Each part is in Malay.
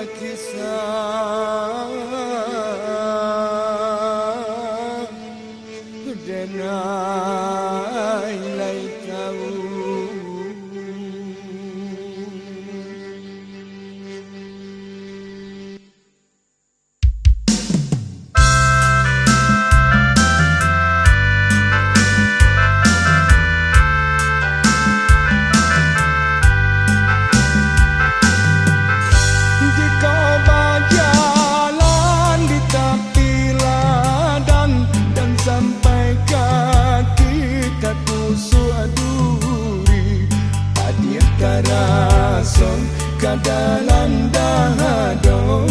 انعكسات nasong kadalan dahadong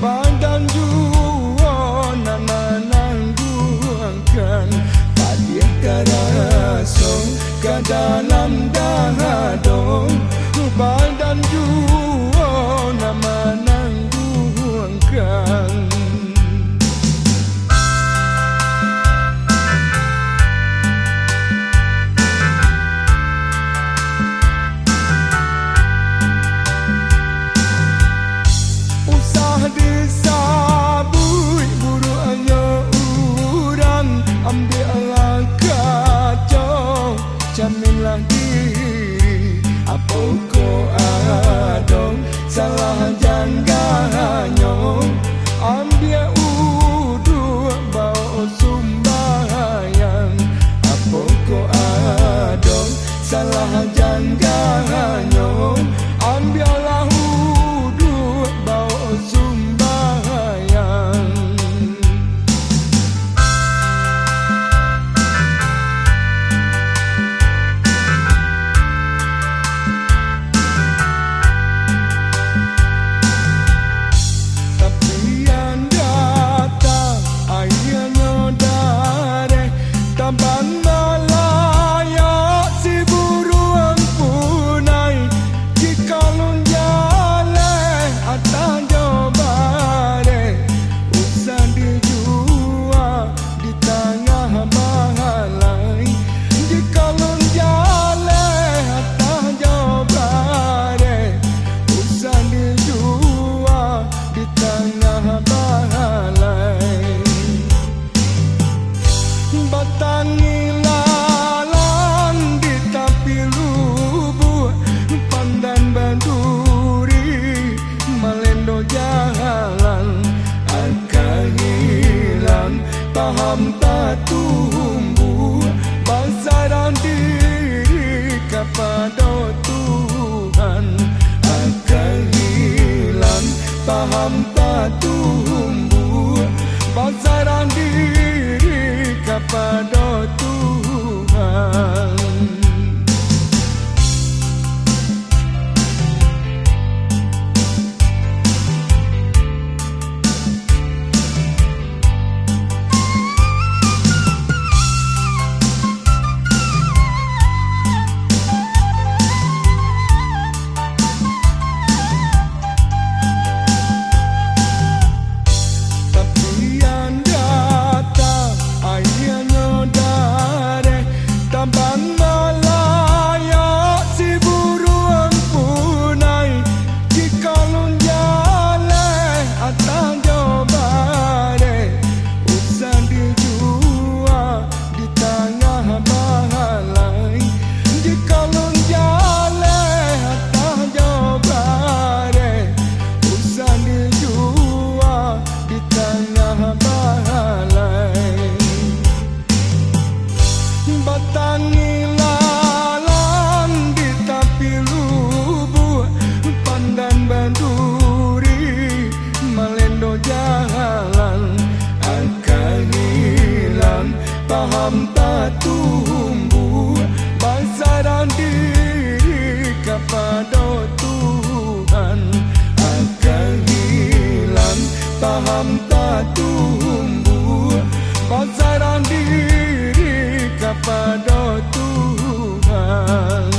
badan juo na nananggungkan tadi karasong kadalan dahadong jamin lagi. Apa ko adong salah jangan nyong. Ambil saham batu humbun Bazaran diri kepada Tuhan. Akan hilang paham batu humbun tumbuh Pasaran diri kepada Tuhan